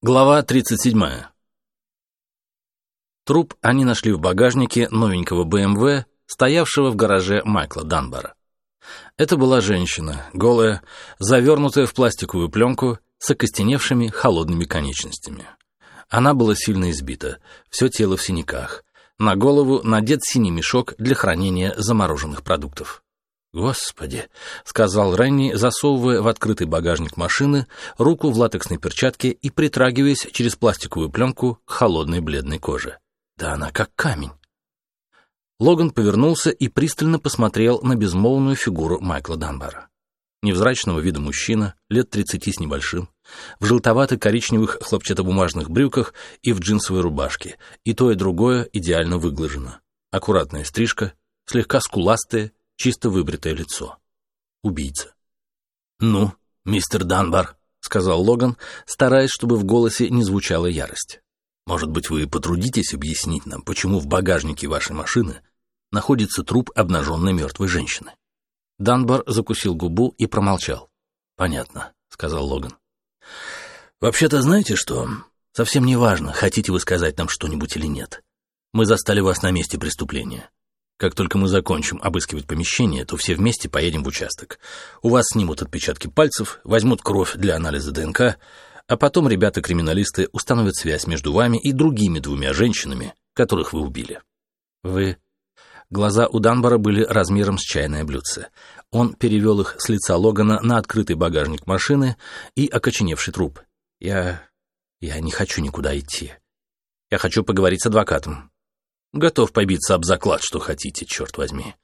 Глава 37. Труп они нашли в багажнике новенького БМВ, стоявшего в гараже Майкла Данбара. Это была женщина, голая, завернутая в пластиковую пленку с окостеневшими холодными конечностями. Она была сильно избита, все тело в синяках. На голову надет синий мешок для хранения замороженных продуктов. «Господи!» — сказал Ренни, засовывая в открытый багажник машины руку в латексной перчатке и притрагиваясь через пластиковую пленку к холодной бледной коже. «Да она как камень!» Логан повернулся и пристально посмотрел на безмолвную фигуру Майкла Данбара. Невзрачного вида мужчина, лет тридцати с небольшим, в желтовато-коричневых хлопчатобумажных брюках и в джинсовой рубашке, и то и другое идеально выглажено. Аккуратная стрижка, слегка скуластая, чисто выбритое лицо. Убийца. «Ну, мистер Данбар», — сказал Логан, стараясь, чтобы в голосе не звучала ярость. «Может быть, вы потрудитесь объяснить нам, почему в багажнике вашей машины находится труп обнаженной мертвой женщины?» Данбар закусил губу и промолчал. «Понятно», — сказал Логан. «Вообще-то знаете что? Совсем не важно, хотите вы сказать нам что-нибудь или нет. Мы застали вас на месте преступления. Как только мы закончим обыскивать помещение, то все вместе поедем в участок. У вас снимут отпечатки пальцев, возьмут кровь для анализа ДНК, а потом ребята-криминалисты установят связь между вами и другими двумя женщинами, которых вы убили. Вы... Глаза у Данбара были размером с чайное блюдце. Он перевел их с лица Логана на открытый багажник машины и окоченевший труп. Я... я не хочу никуда идти. Я хочу поговорить с адвокатом. Готов побиться об заклад, что хотите, черт возьми.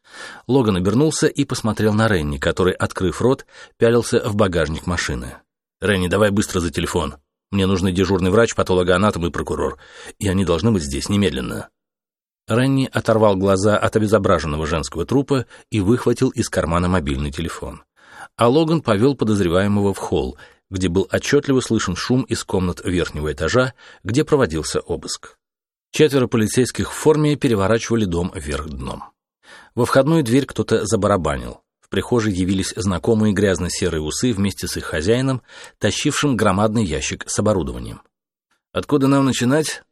Логан обернулся и посмотрел на Ренни, который, открыв рот, пялился в багажник машины. «Ренни, давай быстро за телефон. Мне нужны дежурный врач, патологоанатом и прокурор. И они должны быть здесь немедленно». Ренни оторвал глаза от обезображенного женского трупа и выхватил из кармана мобильный телефон. А Логан повел подозреваемого в холл, где был отчетливо слышен шум из комнат верхнего этажа, где проводился обыск. Четверо полицейских в форме переворачивали дом вверх дном. Во входную дверь кто-то забарабанил. В прихожей явились знакомые грязно-серые усы вместе с их хозяином, тащившим громадный ящик с оборудованием. «Откуда нам начинать?»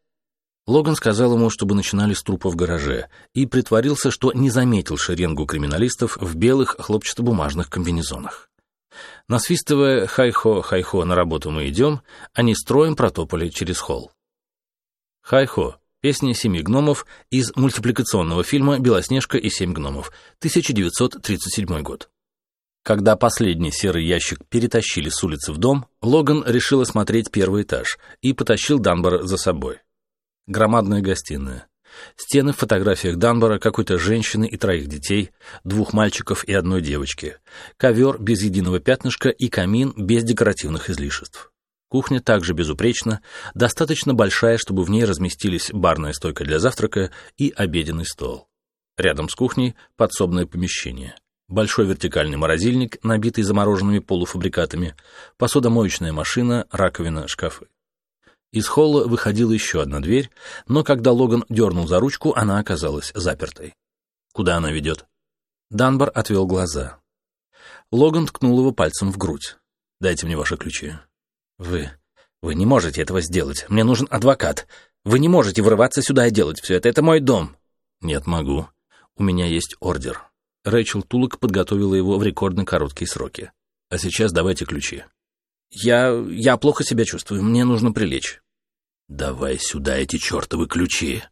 Логан сказал ему, чтобы начинали с трупа в гараже, и притворился, что не заметил шеренгу криминалистов в белых хлопчатобумажных комбинезонах. Насвистывая «Хай-хо, хай-хо, на работу мы идем», они строем протопали через холл. «Хай-хо» Песня семи гномов из мультипликационного фильма «Белоснежка и семь гномов», 1937 год. Когда последний серый ящик перетащили с улицы в дом, Логан решил осмотреть первый этаж и потащил Данбара за собой. Громадная гостиная. Стены в фотографиях Данбара, какой-то женщины и троих детей, двух мальчиков и одной девочки. Ковер без единого пятнышка и камин без декоративных излишеств. Кухня также безупречна, достаточно большая, чтобы в ней разместились барная стойка для завтрака и обеденный стол. Рядом с кухней подсобное помещение. Большой вертикальный морозильник, набитый замороженными полуфабрикатами, посудомоечная машина, раковина, шкафы. Из холла выходила еще одна дверь, но когда Логан дернул за ручку, она оказалась запертой. Куда она ведет? Данбар отвел глаза. Логан ткнул его пальцем в грудь. «Дайте мне ваши ключи». «Вы... вы не можете этого сделать. Мне нужен адвокат. Вы не можете врываться сюда и делать все это. Это мой дом». «Нет, могу. У меня есть ордер». Рэйчел Тулок подготовила его в рекордно короткие сроки. «А сейчас давайте ключи». «Я... я плохо себя чувствую. Мне нужно прилечь». «Давай сюда эти чертовы ключи».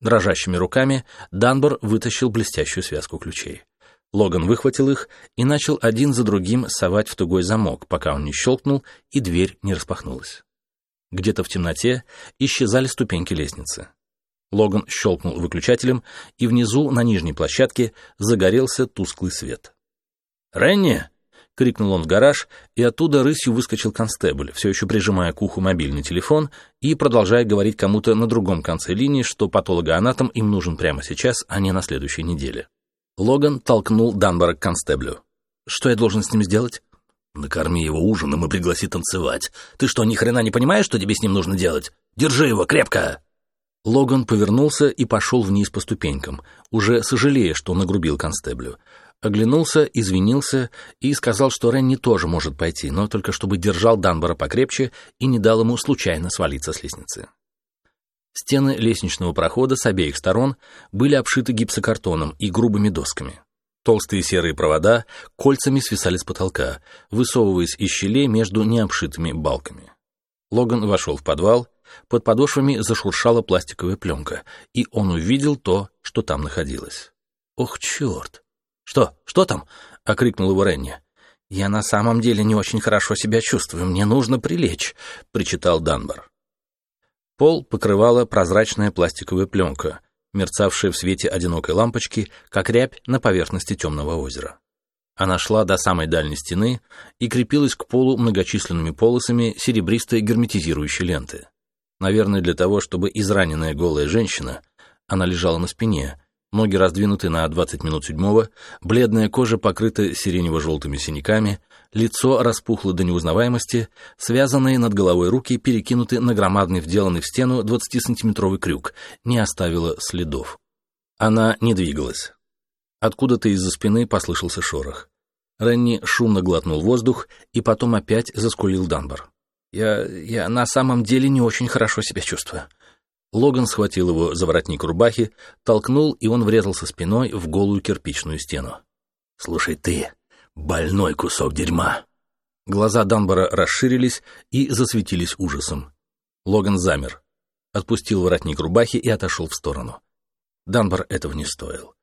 Дрожащими руками Данбор вытащил блестящую связку ключей. Логан выхватил их и начал один за другим совать в тугой замок, пока он не щелкнул и дверь не распахнулась. Где-то в темноте исчезали ступеньки лестницы. Логан щелкнул выключателем, и внизу, на нижней площадке, загорелся тусклый свет. «Ренни!» — крикнул он в гараж, и оттуда рысью выскочил констебль, все еще прижимая к уху мобильный телефон и продолжая говорить кому-то на другом конце линии, что патологоанатом им нужен прямо сейчас, а не на следующей неделе. Логан толкнул Данбара к констеблю. «Что я должен с ним сделать?» «Накорми его ужином и пригласи танцевать. Ты что, ни хрена не понимаешь, что тебе с ним нужно делать? Держи его крепко!» Логан повернулся и пошел вниз по ступенькам, уже сожалея, что нагрубил констеблю. Оглянулся, извинился и сказал, что Ренни тоже может пойти, но только чтобы держал Данбора покрепче и не дал ему случайно свалиться с лестницы. Стены лестничного прохода с обеих сторон были обшиты гипсокартоном и грубыми досками. Толстые серые провода кольцами свисали с потолка, высовываясь из щелей между необшитыми балками. Логан вошел в подвал, под подошвами зашуршала пластиковая пленка, и он увидел то, что там находилось. «Ох, черт!» «Что? Что там?» — окрикнул его Ренни. «Я на самом деле не очень хорошо себя чувствую. Мне нужно прилечь», — причитал Данбар. Пол покрывала прозрачная пластиковая пленка, мерцавшая в свете одинокой лампочки, как рябь на поверхности темного озера. Она шла до самой дальней стены и крепилась к полу многочисленными полосами серебристой герметизирующей ленты. Наверное, для того, чтобы израненная голая женщина, она лежала на спине, ноги раздвинуты на 20 минут седьмого, бледная кожа покрыта сиренево-желтыми синяками, лицо распухло до неузнаваемости, связанные над головой руки перекинуты на громадный вделанный в стену 20-сантиметровый крюк, не оставила следов. Она не двигалась. Откуда-то из-за спины послышался шорох. Ренни шумно глотнул воздух и потом опять заскулил Данбар. «Я... я на самом деле не очень хорошо себя чувствую». Логан схватил его за воротник рубахи, толкнул, и он врезался спиной в голую кирпичную стену. «Слушай ты, больной кусок дерьма!» Глаза Данбара расширились и засветились ужасом. Логан замер, отпустил воротник рубахи и отошел в сторону. Данбар этого не стоил.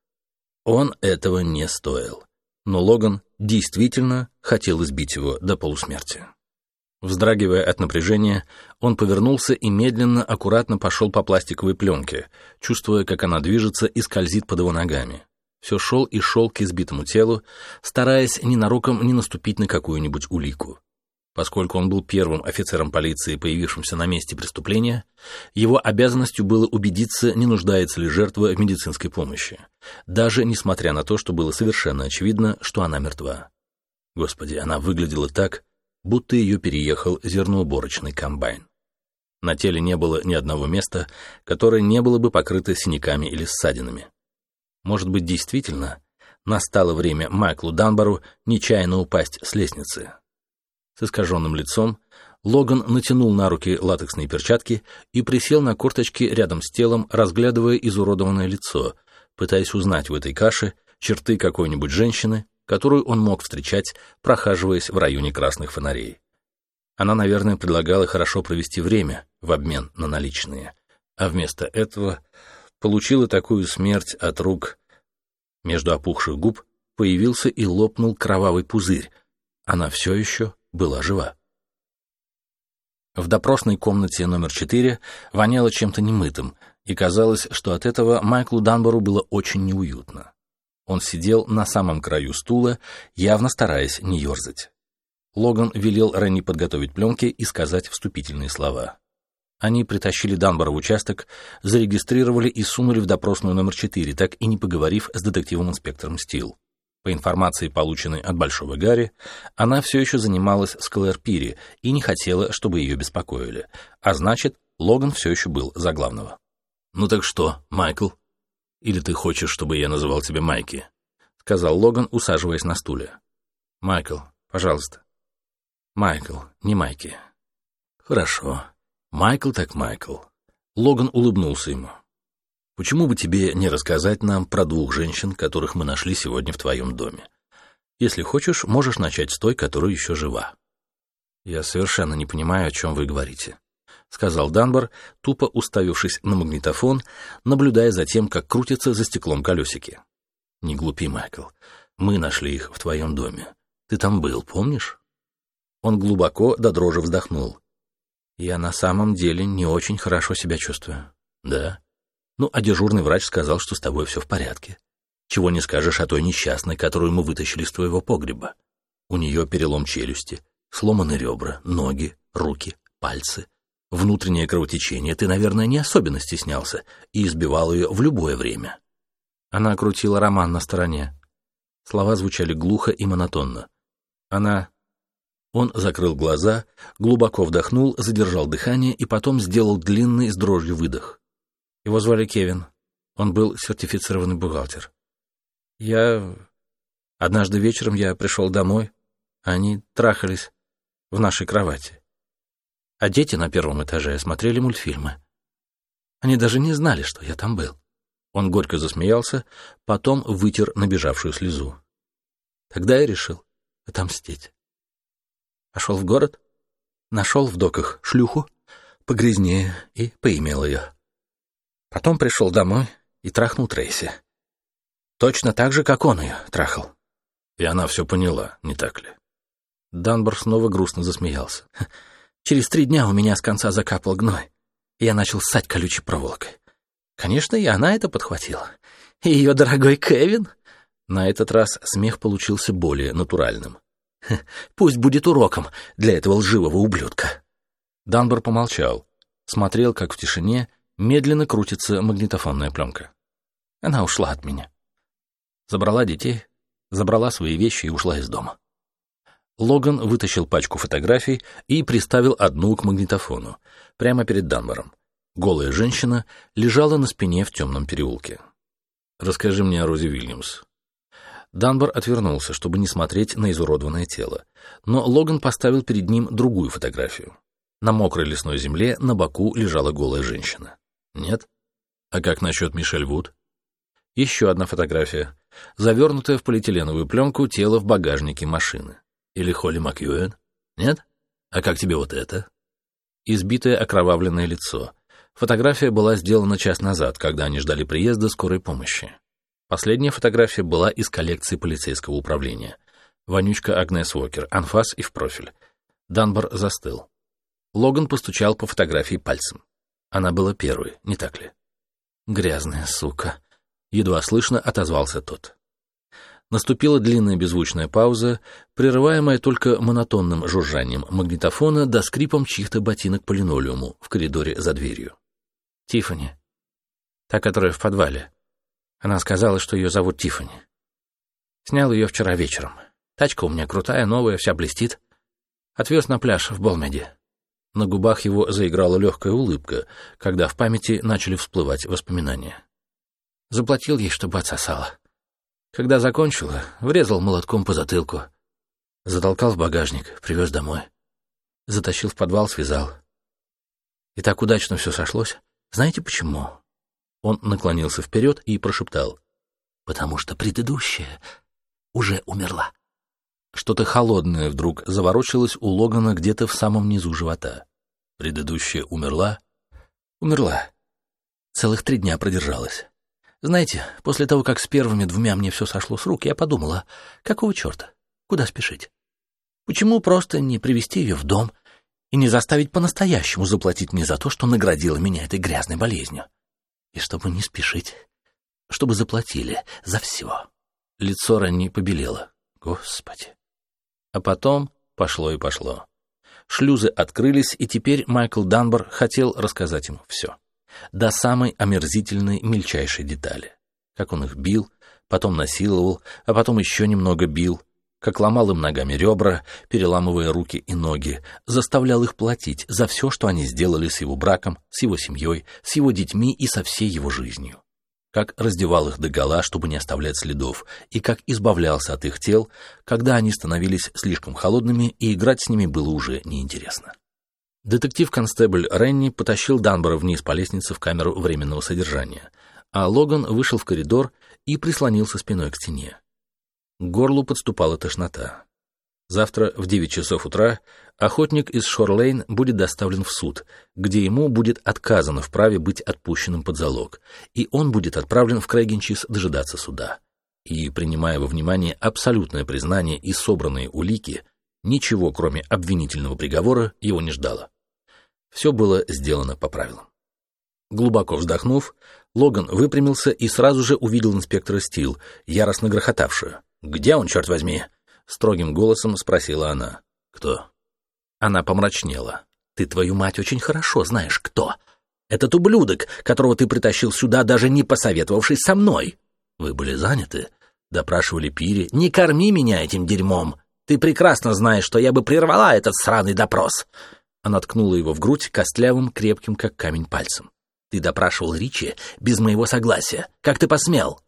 Он этого не стоил. Но Логан действительно хотел избить его до полусмерти. Вздрагивая от напряжения, он повернулся и медленно, аккуратно пошел по пластиковой пленке, чувствуя, как она движется и скользит под его ногами. Все шел и шел к избитому телу, стараясь ненароком не наступить на какую-нибудь улику. Поскольку он был первым офицером полиции, появившимся на месте преступления, его обязанностью было убедиться, не нуждается ли жертва в медицинской помощи, даже несмотря на то, что было совершенно очевидно, что она мертва. Господи, она выглядела так, будто ее переехал зерноуборочный комбайн. На теле не было ни одного места, которое не было бы покрыто синяками или ссадинами. Может быть, действительно, настало время Майклу Данбару нечаянно упасть с лестницы. С искаженным лицом Логан натянул на руки латексные перчатки и присел на корточки рядом с телом, разглядывая изуродованное лицо, пытаясь узнать в этой каше черты какой-нибудь женщины, которую он мог встречать, прохаживаясь в районе красных фонарей. Она, наверное, предлагала хорошо провести время в обмен на наличные, а вместо этого получила такую смерть от рук. Между опухших губ появился и лопнул кровавый пузырь. Она все еще была жива. В допросной комнате номер четыре воняло чем-то немытым, и казалось, что от этого Майклу Данбору было очень неуютно. Он сидел на самом краю стула, явно стараясь не ерзать. Логан велел Ренни подготовить пленки и сказать вступительные слова. Они притащили Данбора в участок, зарегистрировали и сунули в допросную номер 4, так и не поговорив с детективом-инспектором Стил. По информации, полученной от Большого Гарри, она все еще занималась с Клэр Пири и не хотела, чтобы ее беспокоили. А значит, Логан все еще был за главного. «Ну так что, Майкл?» Или ты хочешь, чтобы я называл тебя Майки?» — сказал Логан, усаживаясь на стуле. «Майкл, пожалуйста». «Майкл, не Майки». «Хорошо. Майкл так Майкл». Логан улыбнулся ему. «Почему бы тебе не рассказать нам про двух женщин, которых мы нашли сегодня в твоем доме? Если хочешь, можешь начать с той, которая еще жива». «Я совершенно не понимаю, о чем вы говорите», — сказал Данбар, тупо уставившись на магнитофон, наблюдая за тем, как крутятся за стеклом колесики. «Не глупи, Майкл. Мы нашли их в твоем доме. Ты там был, помнишь?» Он глубоко до дрожи вздохнул. «Я на самом деле не очень хорошо себя чувствую». «Да?» «Ну, а дежурный врач сказал, что с тобой все в порядке. Чего не скажешь о той несчастной, которую мы вытащили из твоего погреба. У нее перелом челюсти, сломаны ребра, ноги, руки, пальцы внутреннее кровотечение, ты, наверное, не особенно стеснялся и избивал ее в любое время. Она крутила роман на стороне. Слова звучали глухо и монотонно. Она... Он закрыл глаза, глубоко вдохнул, задержал дыхание и потом сделал длинный с дрожью выдох. Его звали Кевин. Он был сертифицированный бухгалтер. Я... Однажды вечером я пришел домой, они трахались в нашей кровати. А дети на первом этаже смотрели мультфильмы. Они даже не знали, что я там был. Он горько засмеялся, потом вытер набежавшую слезу. Тогда я решил отомстить. Пошел в город, нашел в доках шлюху, погрязнее, и поимел ее. Потом пришел домой и трахнул Трейси. Точно так же, как он ее трахал. И она все поняла, не так ли? Данбор снова грустно засмеялся. Через три дня у меня с конца закапал гной, и я начал ссать колючей проволокой. Конечно, и она это подхватила. И ее дорогой Кевин. На этот раз смех получился более натуральным. Пусть будет уроком для этого лживого ублюдка. Данбор помолчал, смотрел, как в тишине медленно крутится магнитофонная пленка. Она ушла от меня. Забрала детей, забрала свои вещи и ушла из дома. Логан вытащил пачку фотографий и приставил одну к магнитофону, прямо перед Данбором. Голая женщина лежала на спине в темном переулке. «Расскажи мне о Розе Вильямс». Данбор отвернулся, чтобы не смотреть на изуродованное тело, но Логан поставил перед ним другую фотографию. На мокрой лесной земле на боку лежала голая женщина. «Нет? А как насчет Мишель Вуд?» Еще одна фотография, завернутая в полиэтиленовую пленку тело в багажнике машины. Или Холли Макьюэн? Нет? А как тебе вот это? Избитое окровавленное лицо, Фотография была сделана час назад, когда они ждали приезда скорой помощи. Последняя фотография была из коллекции полицейского управления. Вонючка Агнес Уокер, анфас и в профиль. Данбор застыл. Логан постучал по фотографии пальцем. Она была первой, не так ли? «Грязная сука», — едва слышно отозвался тот. Наступила длинная беззвучная пауза, прерываемая только монотонным жужжанием магнитофона до скрипом чьих-то ботинок по линолеуму в коридоре за дверью. Тифани. Та, которая в подвале. Она сказала, что ее зовут Тифани. Снял ее вчера вечером. Тачка у меня крутая, новая, вся блестит. Отвез на пляж в Болмеде. На губах его заиграла легкая улыбка, когда в памяти начали всплывать воспоминания. Заплатил ей, чтобы отсосала. Когда закончила, врезал молотком по затылку. Затолкал в багажник, привез домой. Затащил в подвал, связал. И так удачно все сошлось. Знаете почему? Он наклонился вперед и прошептал. Потому что предыдущая уже умерла. Что-то холодное вдруг заворочилось у Логана где-то в самом низу живота. Предыдущая умерла? Умерла. Целых три дня продержалась. Знаете, после того, как с первыми двумя мне все сошло с рук, я подумала, какого черта? Куда спешить? Почему просто не привести ее в дом и не заставить по-настоящему заплатить мне за то, что наградила меня этой грязной болезнью. И чтобы не спешить, чтобы заплатили за все. Лицо Ранни побелело. Господи. А потом пошло и пошло. Шлюзы открылись, и теперь Майкл Данбор хотел рассказать ему все. До самой омерзительной мельчайшей детали. Как он их бил, потом насиловал, а потом еще немного бил, как ломал им ногами ребра, переламывая руки и ноги, заставлял их платить за все, что они сделали с его браком, с его семьей, с его детьми и со всей его жизнью. Как раздевал их догола, чтобы не оставлять следов, и как избавлялся от их тел, когда они становились слишком холодными, и играть с ними было уже неинтересно. Детектив-констебль Ренни потащил Данбора вниз по лестнице в камеру временного содержания, а Логан вышел в коридор и прислонился спиной к стене. К горлу подступала тошнота. Завтра в 9 часов утра охотник из Шорлейн будет доставлен в суд, где ему будет отказано в праве быть отпущенным под залог, и он будет отправлен в Крейгенчис дожидаться суда. И, принимая во внимание абсолютное признание и собранные улики, ничего, кроме обвинительного приговора, его не ждало. Все было сделано по правилам. Глубоко вздохнув, Логан выпрямился и сразу же увидел инспектора Стил, яростно грохотавшую. «Где он, черт возьми?» — строгим голосом спросила она. «Кто?» Она помрачнела. «Ты, твою мать, очень хорошо знаешь, кто. Этот ублюдок, которого ты притащил сюда, даже не посоветовавшись со мной. Вы были заняты?» — допрашивали Пири. «Не корми меня этим дерьмом. Ты прекрасно знаешь, что я бы прервала этот сраный допрос». Она ткнула его в грудь костлявым, крепким, как камень, пальцем. «Ты допрашивал Ричи без моего согласия. Как ты посмел?»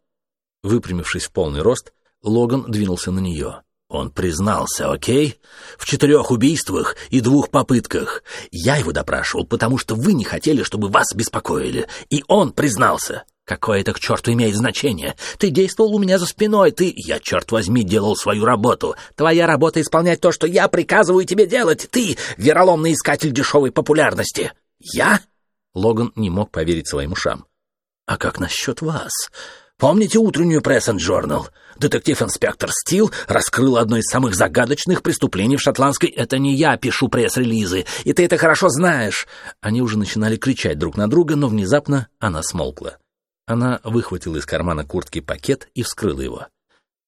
Выпрямившись в полный рост, Логан двинулся на нее. Он признался, окей? В четырех убийствах и двух попытках. Я его допрашивал, потому что вы не хотели, чтобы вас беспокоили. И он признался. Какое это к черту имеет значение? Ты действовал у меня за спиной, ты... Я, черт возьми, делал свою работу. Твоя работа — исполнять то, что я приказываю тебе делать. Ты — вероломный искатель дешевой популярности. Я? Логан не мог поверить своим ушам. А как насчет вас? Помните утреннюю пресс-джорнал? Детектив-инспектор Стил раскрыл одно из самых загадочных преступлений в шотландской... Это не я пишу пресс-релизы, и ты это хорошо знаешь. Они уже начинали кричать друг на друга, но внезапно она смолкла. Она выхватила из кармана куртки пакет и вскрыла его.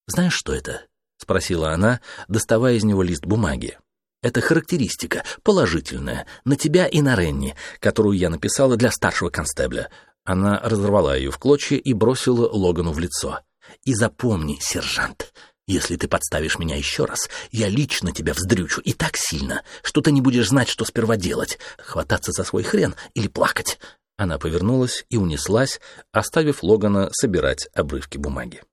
«Знаешь, что это?» — спросила она, доставая из него лист бумаги. «Это характеристика, положительная, на тебя и на Ренни, которую я написала для старшего констебля. Она разорвала ее в клочья и бросила Логану в лицо. «И запомни, сержант, если ты подставишь меня еще раз, я лично тебя вздрючу и так сильно, что ты не будешь знать, что сперва делать — хвататься за свой хрен или плакать». Она повернулась и унеслась, оставив Логана собирать обрывки бумаги.